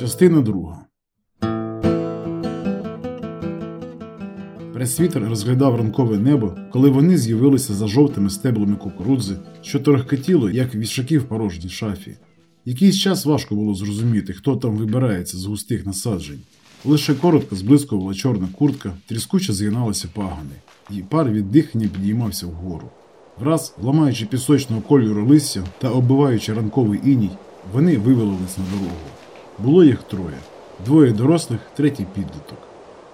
Частина друга. Пресвітер розглядав ранкове небо, коли вони з'явилися за жовтими стеблами кукурудзи, що торохкотіло, як вішаки в порожній шафі. Якийсь час важко було зрозуміти, хто там вибирається з густих насаджень. Лише коротко зблискувала чорна куртка, тріскуче згиналися пагани, і пар від дихання підіймався вгору. Враз, ламаючи пісочного кольору листя та оббиваючи ранковий іній, вони вивалились на дорогу. Було їх троє: двоє дорослих, третій підліток.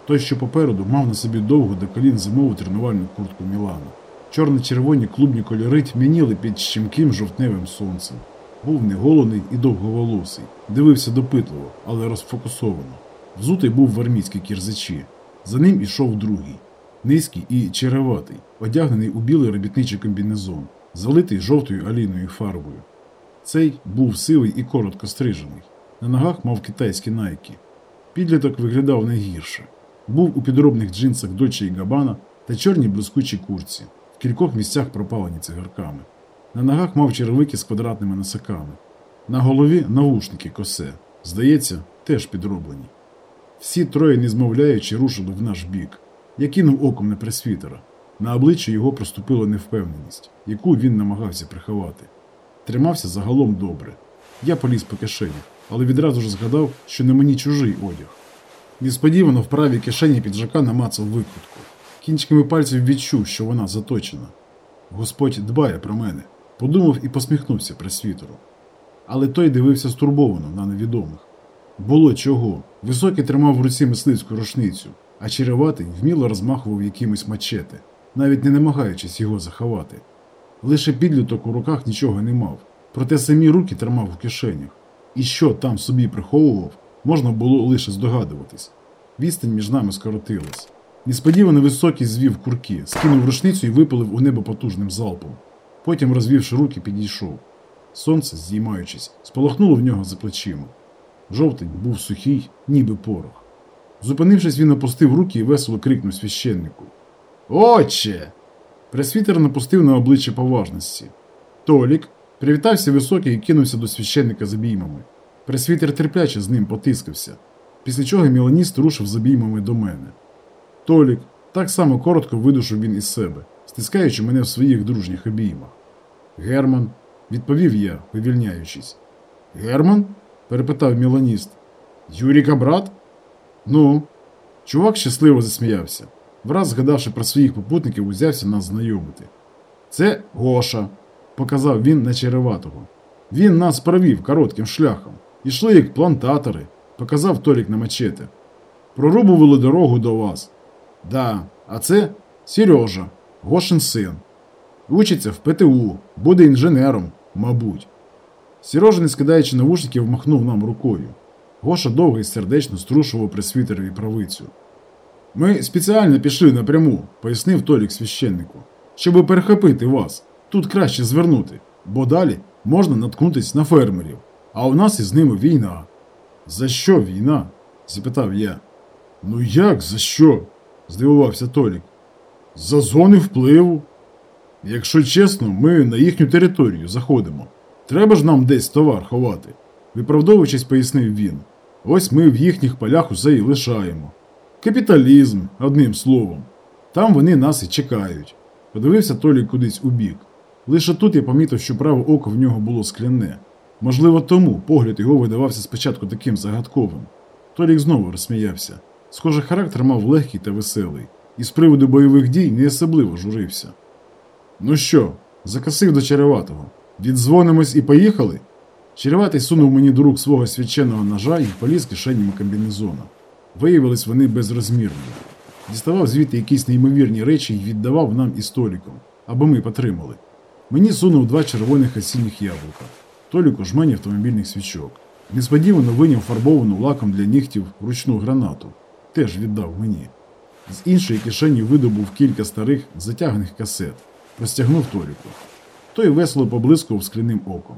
Той, що попереду, мав на собі довгу до колін зимову тренувальну куртку Мілана. Чорно-червоні клубні кольори тьмяніли під щемким жовтневим сонцем. Був неголений і довговолосий, дивився допитливо, але розфокусовано. Взутий був в армійській кірзачі. За ним ішов другий, низький і череватий, одягнений у білий робітничий комбінезон, залитий жовтою алійною фарбою. Цей був сивий і коротко стрижений. На ногах мав китайські найки. Підліток виглядав найгірше. Був у підробних джинсах Дольче і Габана та чорній блискучій курці, в кількох місцях пропалені цигарками. На ногах мав черевики з квадратними носаками. На голові навушники косе. Здається, теж підроблені. Всі троє, не змовляючи, рушили в наш бік. Я кинув оком на пресвітера. На обличчі його проступила невпевненість, яку він намагався приховати. Тримався загалом добре. Я поліз по кишенях, але відразу ж згадав, що на мені чужий одяг. Несподівано в правій кишені піджака намацав викрутку. Кінчиками пальців відчув, що вона заточена. Господь дбає про мене, подумав і посміхнувся пресвітеру. Але той дивився стурбовано на невідомих. Було чого. Високий тримав в руці мисливську рушницю, а череватий вміло розмахував якимось мачете, навіть не намагаючись його заховати. Лише підліток у руках нічого не мав, проте самі руки тримав у кишенях. І що там собі приховував, можна було лише здогадуватись. Відстань між нами скоротилась. Несподівано високий звів курки, скинув рушницю і випалив у небо потужним залпом. Потім, розвівши руки, підійшов. Сонце, здіймаючись, сполохнуло в нього за плечима. Жовтень був сухий, ніби порох. Зупинившись, він опустив руки і весело крикнув священнику. Отче! Пресвітер напустив на обличчя поважності. Толік привітався високий і кинувся до священника з обіймами. Пресвітер терпляче з ним потискався, після чого міланіст рушив з обіймами до мене. Толік так само коротко видушив він із себе, стискаючи мене в своїх дружніх обіймах. Герман, відповів я, вивільняючись. Герман? перепитав міланіст. Юріка брат? Ну. Чувак щасливо засміявся. Враз згадавши про своїх попутників, узявся нас знайомити. Це Гоша, показав він на череватого. Він нас провів коротким шляхом. Ішли як плантатори, показав Толік на мачете. Прорубували дорогу до вас. Да, а це Сережа, Гошин син. Учиться в ПТУ, буде інженером, мабуть. Сережа, не скидаючи навушників, махнув нам рукою. Гоша довго і сердечно струшував пресвітерові правицю. Ми спеціально пішли напряму, пояснив Толік священнику, щоб перехопити вас. Тут краще звернути, бо далі можна наткнутись на фермерів, а у нас із ними війна. За що війна? запитав я. Ну як за що? здивувався Толік. За зони впливу. Якщо чесно, ми на їхню територію заходимо. Треба ж нам десь товар ховати. Виправдовуючись, пояснив він. Ось ми в їхніх полях усе і лишаємо. Капіталізм, одним словом. Там вони нас і чекають. Подивився Толік кудись у бік. Лише тут я помітив, що праве око в нього було скляне. Можливо, тому погляд його видавався спочатку таким загадковим. Толік знову розсміявся. Схоже, характер мав легкий та веселий, і з приводу бойових дій не особливо журився. Ну що, закасив до Череватого. Віддзвонимось і поїхали? Череватий сунув мені до рук свого священного ножа і поліз кишенями комбінезона. Виявились вони безрозмірними. Діставав звідти якісь неймовірні речі і віддавав нам із Толіком, аби ми потримали. Мені сунув два червоних осінніх яблука, Толіку жмені автомобільних свічок. Несподівано виняв фарбовану лаком для нігтів ручну гранату. Теж віддав мені. З іншої кишені видобув кілька старих затягнених касет, розтягнув Толіку. Той весело поблискував скляним оком.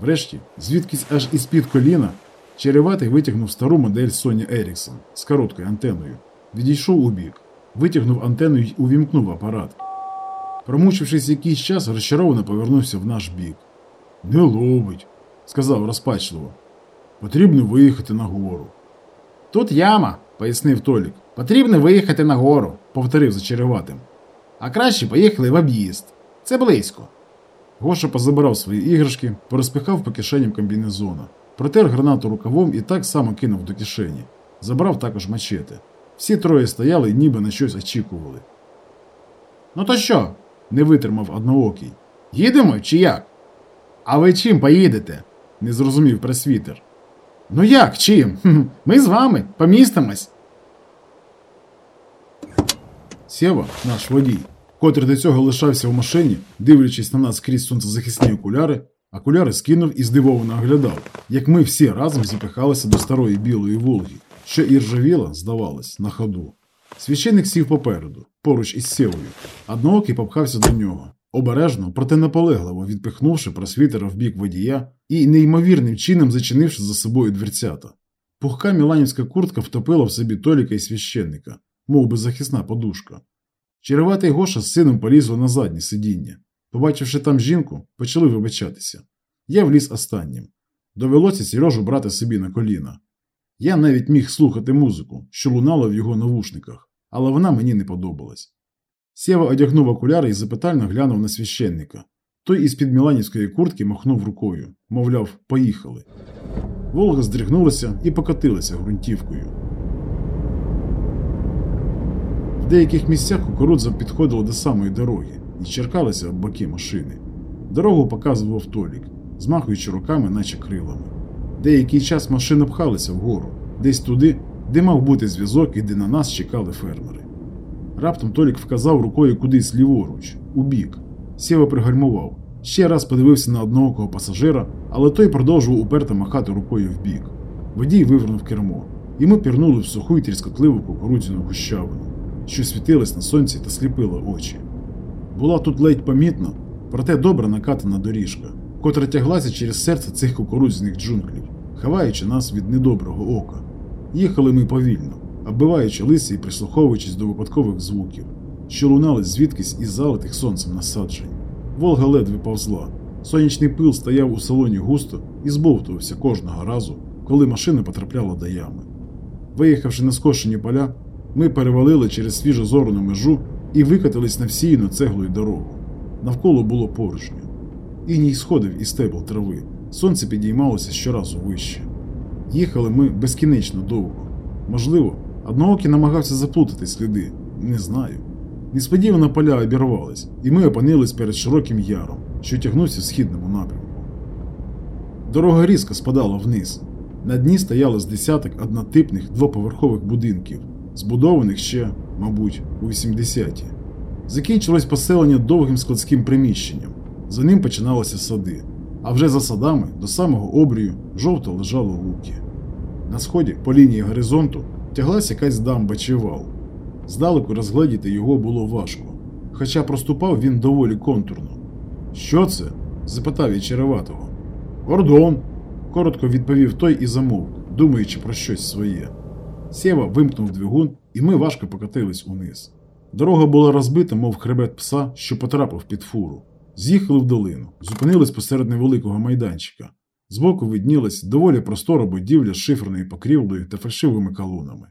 Врешті, звідкись аж із-під коліна, череватий витягнув стару модель Sony Ericsson з короткою антеною. Відійшов у бік, витягнув антенну й увімкнув апарат. Промучившись якийсь час, розчаровано повернувся в наш бік. Не ловить, сказав розпачливо. Потрібно виїхати на гору. Тут яма, пояснив Толік. Потрібно виїхати на гору, повторив за череватим. А краще поїхали в об'їзд. Це близько. Гоша позабирав свої іграшки, порозпихав по кишеням комбінезона, протер гранату рукавом і так само кинув до кишені. Забрав також мачете. Всі троє стояли і ніби на щось очікували. Ну то що? Не витримав одноокий. Їдемо чи як? А ви чим поїдете? Не зрозумів пресвітер. Ну як чим? Ми з вами помістимось. Сєва, наш водій, котрий до цього лишався в машині, дивлячись на нас крізь сонцезахисні окуляри, окуляри скинув і здивовано оглядав, як ми всі разом запихалися до старої білої Волги, що і ржавіла, здавалось, на ходу. Священник сів попереду, поруч із сєвою. Одноокий попхався до нього, обережно, проте наполегливо відпихнувши просвітера в бік водія і неймовірним чином зачинивши за собою дверцята. Пухка міланівська куртка втопила в собі Толіка і священника, мов би захисна подушка. Череватий Гоша з сином полізли на заднє сидіння. Побачивши там жінку, почали вибачатися. Я вліз останнім. Довелося Сережу брати собі на коліна. Я навіть міг слухати музику, що лунала в його навушниках, але вона мені не подобалась. Сєва одягнув окуляри і запитально глянув на священника. Той із під міланівської куртки махнув рукою, мовляв, поїхали. Волга здригнулася і покотилася ґрунтівкою. В деяких місцях кукурудза підходила до самої дороги і черкалася об боки машини. Дорогу показував Толік, змахуючи руками, наче крилами. Деякий час машина пхалася вгору, десь туди, де мав бути зв'язок і де на нас чекали фермери. Раптом Толік вказав рукою кудись ліворуч, у бік. Сєва пригальмував. Ще раз подивився на одноокого пасажира, але той продовжував уперто махати рукою вбік. Водій вивернув кермо, і ми пірнули в суху й тріскотливу кукурудзяну гущавину, що світилась на сонці та сліпила очі. Була тут ледь помітна, проте добре накатана доріжка, котра тяглася через серце цих кукурудзяних джунглів, ховаючи нас від недоброго ока. Їхали ми повільно, оббиваючи лиси і прислуховуючись до випадкових звуків, що лунали звідкись із залитих сонцем насаджень. Волга ледве повзла. Сонячний пил стояв у салоні густо і збовтувався кожного разу, коли машина потрапляла до ями. Виїхавши на скошені поля, ми перевалили через свіжо зорану межу і викатились на всіяну цеглою дорогу. Навколо було порожньо. Іній сходив із стебл трави, сонце підіймалося щоразу вище. Їхали ми безкінечно довго. Можливо, одноокий намагався заплутати сліди, не знаю. Несподівано поля обірвались, і ми опинились перед широким яром, що тягнувся в східному напрямку. Дорога різко спадала вниз. На дні стояло з десяток однотипних двоповерхових будинків, збудованих ще, мабуть, у 80-ті. Закінчилось поселення довгим складським приміщенням. За ним починалися сади, а вже за садами до самого обрію жовто лежало луки. На сході, по лінії горизонту, тяглася якась дамба чи вал. Здалеку розгледіти його було важко, хоча проступав він доволі контурно. Що це? запитав я Череватого. Кордон, коротко відповів той і замовк, думаючи про щось своє. Сєва вимкнув двигун, і ми важко покотились униз. Дорога була розбита, мов хребет пса, що потрапив під фуру. З'їхали в долину, зупинились посеред невеликого майданчика. Збоку виднілась доволі простора будівля з шиферною покрівлею та фальшивими колонами.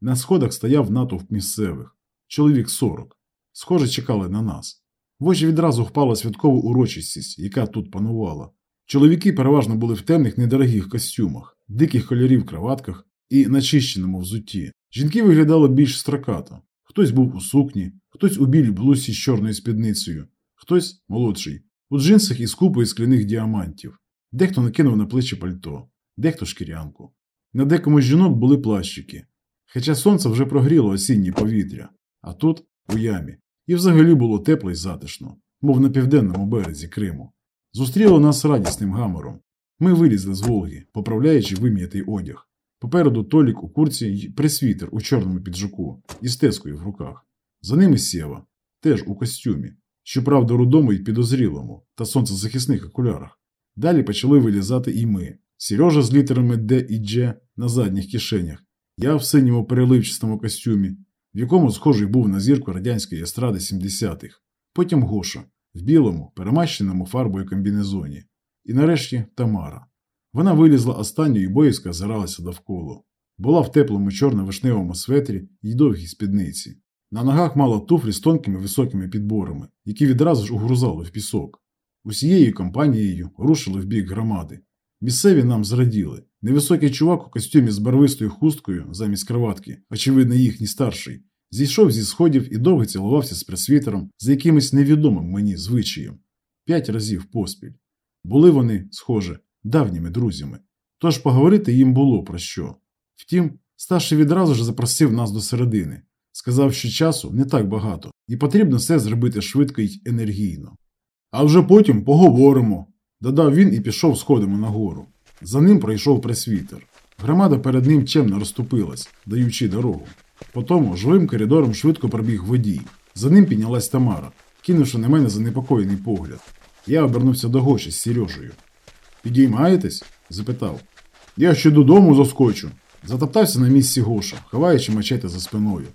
На сходах стояв натовп місцевих, чоловік 40. Схоже, чекали на нас. В очі відразу впала святкова урочистість, яка тут панувала. Чоловіки переважно були в темних недорогих костюмах, диких кольорів краватках і начищеному взутті. Жінки виглядали більш строкато. Хтось був у сукні, хтось у білій блузі з чорною спідницею, хтось молодший, у джинсах із купою скляних діамантів. Дехто накинув на плечі пальто, дехто шкірянку. На декому з жінок були плащики. Хоча сонце вже прогріло осіннє повітря, а тут, у ямі, і взагалі було тепло і затишно, мов на південному березі Криму. Зустріло нас радісним гамором. Ми вилізли з Волги, поправляючи вим'ятий одяг. Попереду Толік у курці й присвітер у чорному піджаку із тескою в руках. За ними сєва, теж у костюмі, щоправда, рудому й підозрілому та сонцезахисних окулярах. Далі почали вилізати і ми. Сережа з літерами Д і Дж на задніх кишенях, я в синьому переливчастому костюмі, в якому схожий був на зірку радянської естради 70-х, потім Гоша в білому, перемащеному фарбою комбінезоні. І нарешті Тамара. Вона вилізла останньою і боязко озиралася довкола. Була в теплому чорно-вишневому светрі й довгій спідниці. На ногах мала туфлі з тонкими високими підборами, які відразу ж угрузали в пісок. Усією компанією рушили в бік громади. Місцеві нам зраділи. Невисокий чувак у костюмі з барвистою хусткою замість кроватки, очевидно, їхній старший, зійшов зі сходів і довго цілувався з пресвітером за якимось невідомим мені звичаєм. П'ять разів поспіль. Були вони, схоже, давніми друзями. Тож поговорити їм було про що. Втім, старший відразу ж запросив нас до середини, сказав, що часу не так багато, і потрібно все зробити швидко й енергійно. А вже потім поговоримо, додав він і пішов сходимо нагору. За ним пройшов пресвітер. Громада перед ним чемно розступилась, даючи дорогу. Потому живим коридором швидко пробіг водій. За ним піднялась Тамара, кинувши на мене занепокоєний погляд. Я обернувся до Гоші з Сережею. Підіймаєтесь? запитав. Я ще додому заскочу. Затоптався на місці Гоша, ховаючи мачете за спиною.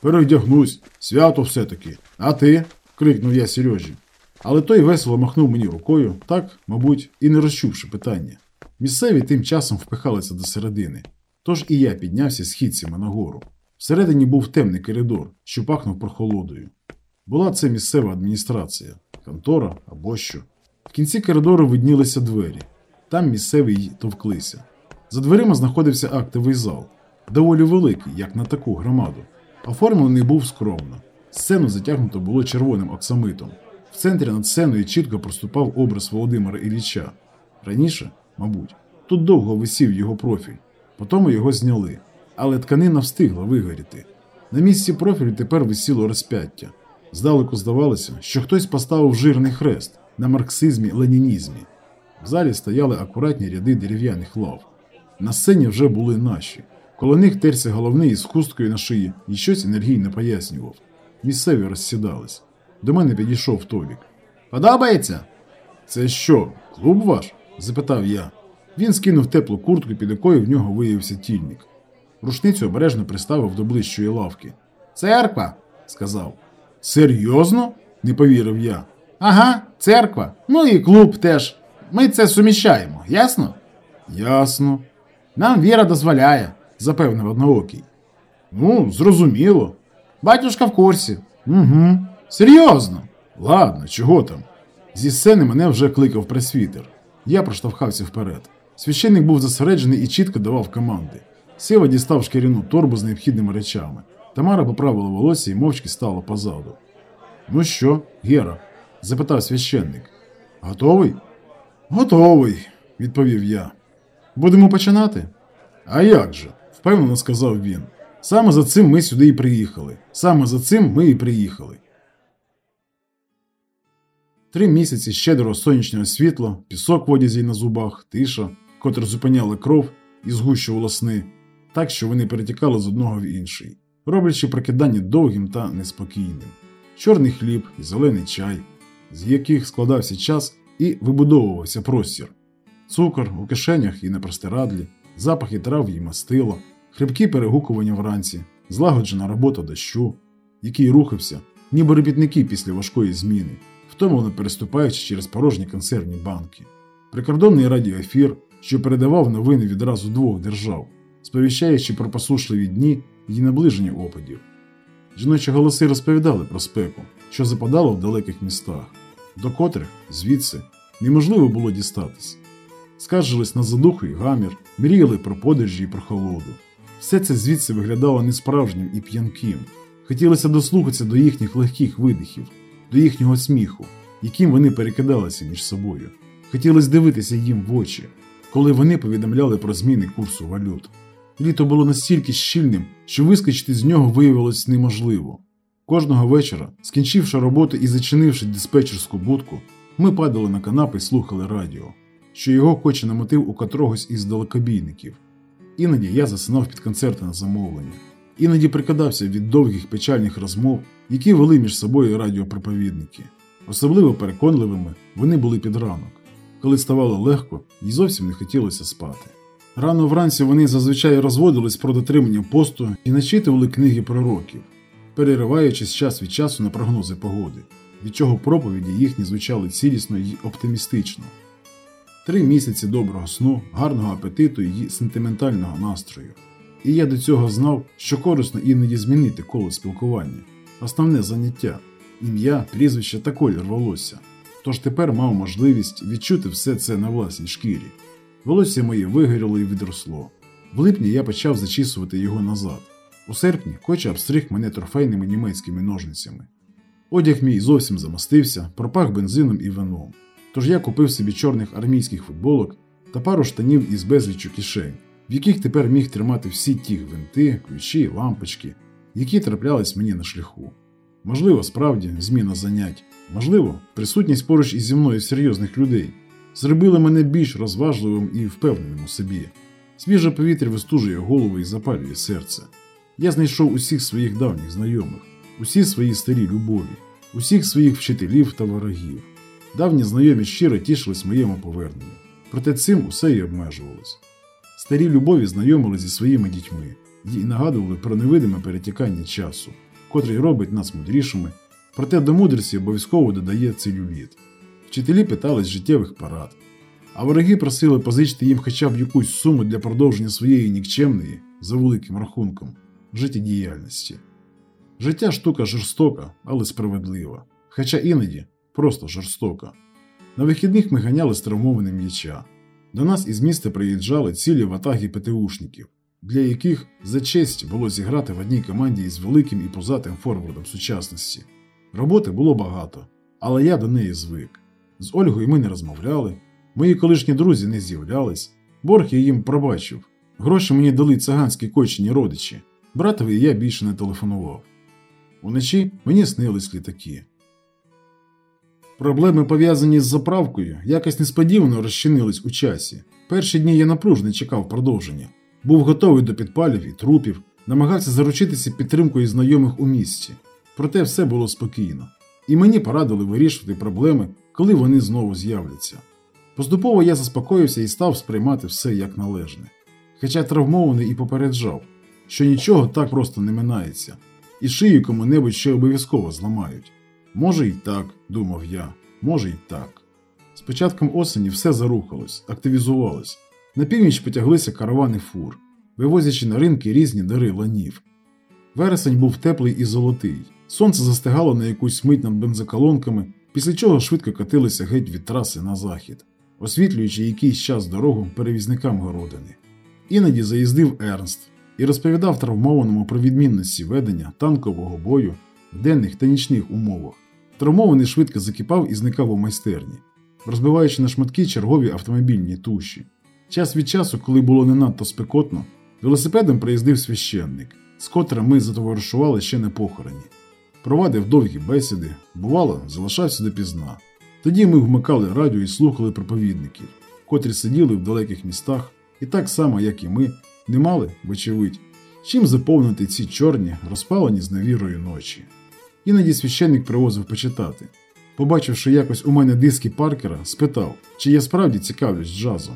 Перевдягнусь, свято все-таки. А ти? крикнув я Сережі. Але той весело махнув мені рукою, так, мабуть, і не розчувши питання. Місцеві тим часом впихалися до середини. Тож і я піднявся східцями нагору. Всередині був темний коридор, що пахнув прохолодою. Була це місцева адміністрація, контора або що. В кінці коридору виднілися двері. Там місцеві й товклися. За дверима знаходився актовий зал, доволі великий, як на таку громаду. Оформлений був скромно. Сцену затягнуто було червоним оксамитом. В центрі над сценою чітко проступав образ Володимира Ілліча. Раніше, мабуть, тут довго висів його профіль, потім його зняли, але тканина встигла вигоріти. На місці профілю тепер висіло розп'яття. Здалеку здавалося, що хтось поставив жирний хрест на марксизмі-ленінізмі. В залі стояли акуратні ряди дерев'яних лав. На сцені вже були наші. Коло них терся головний із хусткою на шиї і щось енергійно пояснював. Місцеві розсідались. До мене підійшов Толік. Подобається? Це що, клуб ваш? запитав я. Він скинув теплу куртку, під якою в нього виявився тільник. Рушницю обережно приставив до ближчої лавки. Церква, сказав. Серйозно? не повірив я. Ага, церква. Ну і клуб теж. Ми це суміщаємо, ясно? Ясно. Нам віра дозволяє, запевнив одноокий. Ну, зрозуміло. Батюшка в курсі. Угу. Серйозно. Ладно, чого там? Зі сцени мене вже кликав пресвітер. Я проштовхався вперед. Священник був зосереджений і чітко давав команди. Сєва дістав шкіряну торбу з необхідними речами. Тамара поправила волосся і мовчки стала позаду. Ну що, Гера? запитав священник. Готовий? Готовий, відповів я. Будемо починати? А як же? Впевнено сказав він. Саме за цим ми сюди і приїхали. Саме за цим ми і приїхали. Три місяці щедрого сонячного світла, пісок в одязі на зубах, тиша, котра зупиняла кров і згущувала сни, так що вони перетікали з одного в інший, роблячи прокидання довгим та неспокійним. Чорний хліб і зелений чай, з яких складався час і вибудовувався простір, цукор у кишенях і на простирадлі, запахи трав і мастила, хрипкі перегукування вранці, злагоджена робота дощу, який рухався, ніби робітники після важкої зміни, втомлено переступаючи через порожні консервні банки, прикордонний радіоефір, що передавав новини відразу двох держав, сповіщаючи про посушливі дні і наближення опадів. Жіночі голоси розповідали про спеку, що западало в далеких містах, до котрих звідси неможливо було дістатись. Скаржились на задуху і гамір, мріяли про подорожі і про холоду. Все це звідси виглядало несправжнім і п'янким. Хотілося дослухатися до їхніх легких видихів, до їхнього сміху, яким вони перекидалися між собою. Хотілося дивитися їм в очі, коли вони повідомляли про зміни курсу валют. Літо було настільки щільним, що вискочити з нього виявилось неможливо. Кожного вечора, скінчивши роботу і зачинивши диспетчерську будку, ми падали на канапи і слухали радіо, що його хоче на мотив у котрогось із далекобійників. Іноді я засинав під концерти на замовлення, іноді прикидався від довгих печальних розмов, які вели між собою радіопроповідники. Особливо переконливими вони були під ранок, коли ставало легко і зовсім не хотілося спати. Рано вранці вони зазвичай розводились про дотримання посту і начитували книги пророків, перериваючись час від часу на прогнози погоди, від чого проповіді їхні звучали цілісно й оптимістично. Три місяці доброго сну, гарного апетиту і сентиментального настрою. І я до цього знав, що корисно іноді змінити коло спілкування, основне заняття, ім'я, прізвище та колір волосся. Тож тепер мав можливість відчути все це на власній шкірі. Волосся моє вигоріло і відросло. В липні я почав зачісувати його назад. У серпні Коча обстриг мене трофейними німецькими ножницями. Одяг мій зовсім замастився, пропах бензином і вином. Тож я купив собі чорних армійських футболок та пару штанів із безліччю кишень, в яких тепер міг тримати всі ті гвинти, ключі, лампочки, які траплялись мені на шляху. Можливо, справді зміна занять, можливо, присутність поруч із зі мною серйозних людей зробили мене більш розважливим і впевненим у собі. Свіже повітря вистужує голову і запалює серце. Я знайшов усіх своїх давніх знайомих, усі свої старі любові, усіх своїх вчителів та ворогів. Давні знайомі щиро тішились моєму поверненню, проте цим усе й обмежувалось. Старі любові знайомили зі своїми дітьми і нагадували про невидиме перетікання часу, котрий робить нас мудрішими, проте до мудрості обов'язково додає целюліт. Вчителі питались життєвих порад, а вороги просили позичити їм хоча б якусь суму для продовження своєї нікчемної, за великим рахунком, життєдіяльності. Життя штука жорстока, але справедлива, хоча іноді просто жорстока. На вихідних ми ганяли з травмованим м'яча. До нас із міста приїжджали цілі ватаги ПТУшників, для яких за честь було зіграти в одній команді із великим і позатим форвардом сучасності. Роботи було багато, але я до неї звик. З Ольгою ми не розмовляли, мої колишні друзі не з'являлись, борг я їм пробачив. Гроші мені дали циганські кочені родичі. Братові я більше не телефонував. Уночі мені снились літаки. Проблеми, пов'язані з заправкою, якось несподівано розчинились у часі. Перші дні я напружно чекав продовження, був готовий до підпалів і трупів, намагався заручитися підтримкою знайомих у місті. Проте все було спокійно, і мені порадили вирішувати проблеми, коли вони знову з'являться. Поступово я заспокоївся і став сприймати все як належне. Хоча травмований і попереджав, що нічого так просто не минається, і шию кому-небудь ще обов'язково зламають. Може й так, думав я, може й так. З початком осені все зарухалось, активізувалось. На північ потяглися каравани фур, вивозячи на ринки різні дари ланів. Вересень був теплий і золотий, сонце застигало на якусь мить над бензоколонками, після чого швидко катилися геть від траси на захід, освітлюючи якийсь час дорогу перевізникам городини. Іноді заїздив Ернст і розповідав травмованому про відмінності ведення танкового бою в денних та нічних умовах. Травмований швидко закипав і зникав у майстерні, розбиваючи на шматки чергові автомобільні туші. Час від часу, коли було не надто спекотно, велосипедом приїздив священник, з котрим ми затоваришували ще не похороні. Провадив довгі бесіди, бувало, залишався допізна. Тоді ми вмикали радіо і слухали проповідників, котрі сиділи в далеких містах і так само, як і ми, не мали, вочевидь, чим заповнити ці чорні, розпалені з невірою ночі. Іноді священник привозив почитати. Побачивши якось у мене диски Паркера, спитав, чи я справді цікавлюсь джазом,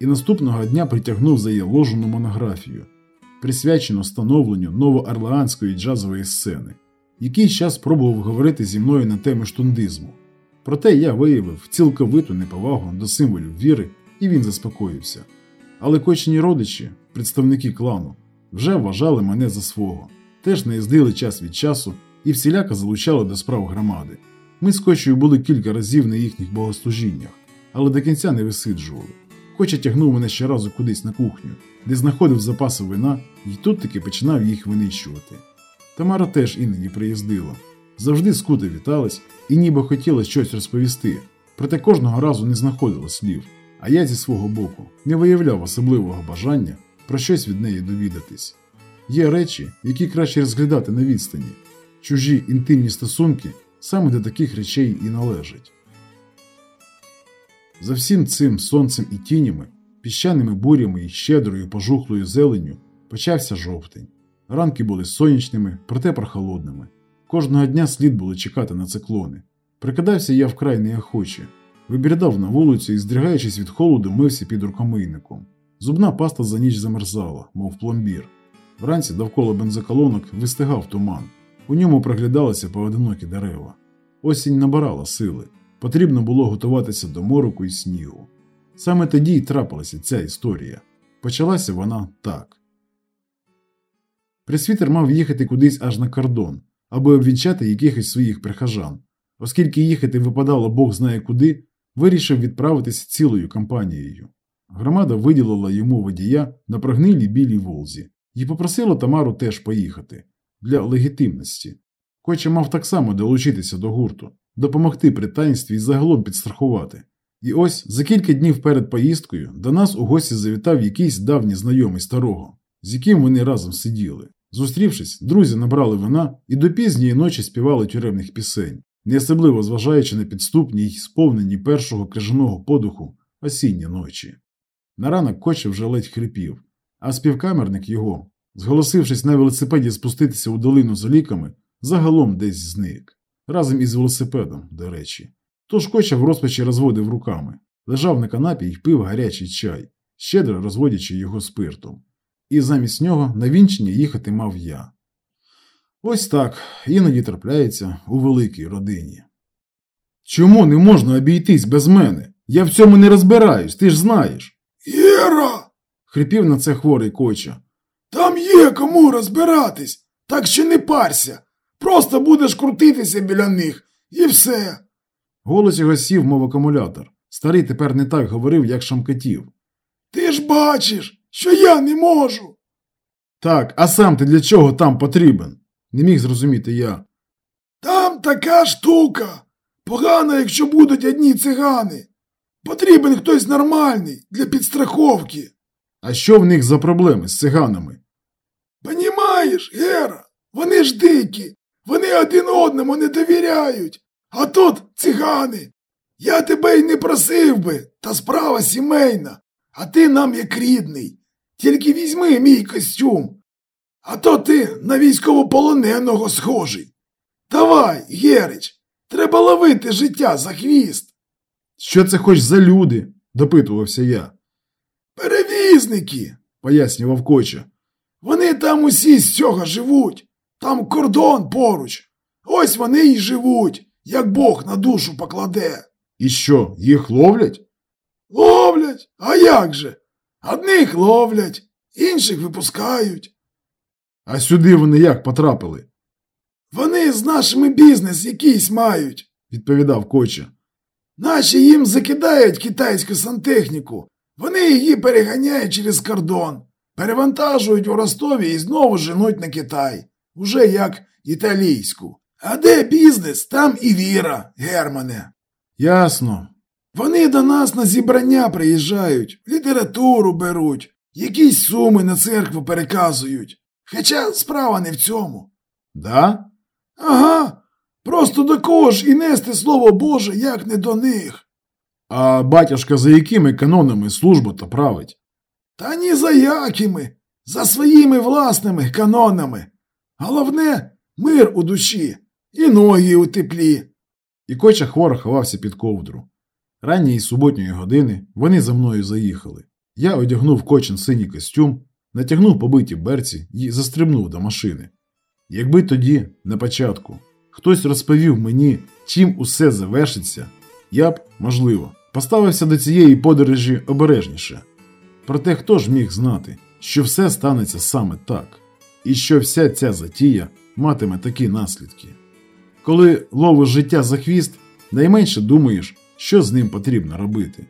і наступного дня притягнув за її ложену монографію, присвячену становленню новоорлеанської джазової сцени. Якийсь час пробував говорити зі мною на теми штундизму. Проте я виявив цілковиту неповагу до символів віри, і він заспокоївся. Але кочені родичі, представники клану, вже вважали мене за свого, теж не їздили час від часу і всіляко залучали до справ громади. Ми з Кочею були кілька разів на їхніх богослужіннях, але до кінця не висиджували. Коча тягнув мене щоразу кудись на кухню, де знаходив запаси вина і тут таки починав їх винищувати. Тамара теж іноді приїздила. Завжди скуто віталась і ніби хотіла щось розповісти, проте кожного разу не знаходила слів, а я зі свого боку не виявляв особливого бажання про щось від неї довідатись. Є речі, які краще розглядати на відстані, чужі інтимні стосунки саме до таких речей і належать. За всім цим сонцем і тінями, піщаними бурями і щедрою пожухлою зеленню почався жовтень. Ранки були сонячними, проте прохолодними. Кожного дня слід було чекати на циклони. Прикидався я вкрай неохоче, вибірдав на вулицю і, здригаючись від холоду, мився під рукомийником. Зубна паста за ніч замерзала, мов пломбір. Вранці довкола бензоколонок вистигав туман. У ньому проглядалися поодинокі дерева. Осінь набирала сили. Потрібно було готуватися до мороку і снігу. Саме тоді й трапилася ця історія. Почалася вона так. Пресвітер мав їхати кудись аж на кордон, аби обвінчати якихось своїх прихожан. Оскільки їхати випадало Бог знає куди, вирішив відправитися цілою компанією. Громада виділила йому водія на прогнилій білій волзі і попросила Тамару теж поїхати для легітимності. Коча мав так само долучитися до гурту, допомогти при таїнстві і загалом підстрахувати. І ось за кілька днів перед поїздкою до нас у гості завітав якийсь давній знайомий старого, з яким вони разом сиділи. Зустрівшись, друзі набрали вина і до пізньої ночі співали тюремних пісень, не особливо зважаючи на підступні й сповнені першого крижаного подуху осінні ночі. На ранок Коча вже ледь хрипів, а співкамерник його, зголосившись на велосипеді спуститися у долину з ліками, загалом десь зник. Разом із велосипедом, до речі. Тож Коча в розпачі розводив руками, лежав на канапі і пив гарячий чай, щедро розводячи його спиртом. І замість нього на вінчення їхати мав я. Ось так іноді трапляється у великій родині. Чому не можна обійтись без мене? Я в цьому не розбираюсь, ти ж знаєш. Єра! хрипів на це хворий Коча. Є кому розбиратись, так що не парся. Просто будеш крутитися біля них і все. Голос його сів, мов акумулятор. Старий тепер не так говорив, як шамкотів. Ти ж бачиш, що я не можу. Так, а сам ти для чого там потрібен? Не міг зрозуміти я. Там така штука. Погано, якщо будуть одні цигани. Потрібен хтось нормальний для підстраховки. А що в них за проблеми з циганами? Понімаєш, Гера, вони ж дикі, вони один одному не довіряють. А тут цигани. Я тебе й не просив би, та справа сімейна, а ти нам як рідний. Тільки візьми мій костюм. А то ти на військовополоненого схожий. Давай, Герич, треба ловити життя за хвіст. Що це хоч за люди? допитувався я. Перевізники, пояснював Коча. Вони там усі з цього живуть. Там кордон поруч. Ось вони й живуть, як Бог на душу покладе. І що, їх ловлять? Ловлять, а як же? Одних ловлять, інших випускають. А сюди вони як потрапили? Вони з нашими бізнес якийсь мають, відповідав Коча. Наші їм закидають китайську сантехніку. Вони її переганяють через кордон, перевантажують у Ростові і знову женуть на Китай, уже як італійську. А де бізнес, там і віра, Германе. Ясно. Вони до нас на зібрання приїжджають, літературу беруть, якісь суми на церкву переказують. Хоча справа не в цьому. Да? Ага. Просто до кого ж і нести слово Боже, як не до них. А батюшка за якими канонами службу то править? Та ні за якими, за своїми власними канонами. Головне мир у душі і ноги у теплі. І коча хворо ховався під ковдру. Ранньої суботньої години вони за мною заїхали. Я одягнув кочин синій костюм, натягнув побиті берці і застрибнув до машини. Якби тоді, на початку, хтось розповів мені, чим усе завершиться, я б, можливо, поставився до цієї подорожі обережніше. Проте хто ж міг знати, що все станеться саме так, і що вся ця затія матиме такі наслідки. Коли ловиш життя за хвіст, найменше думаєш, що з ним потрібно робити.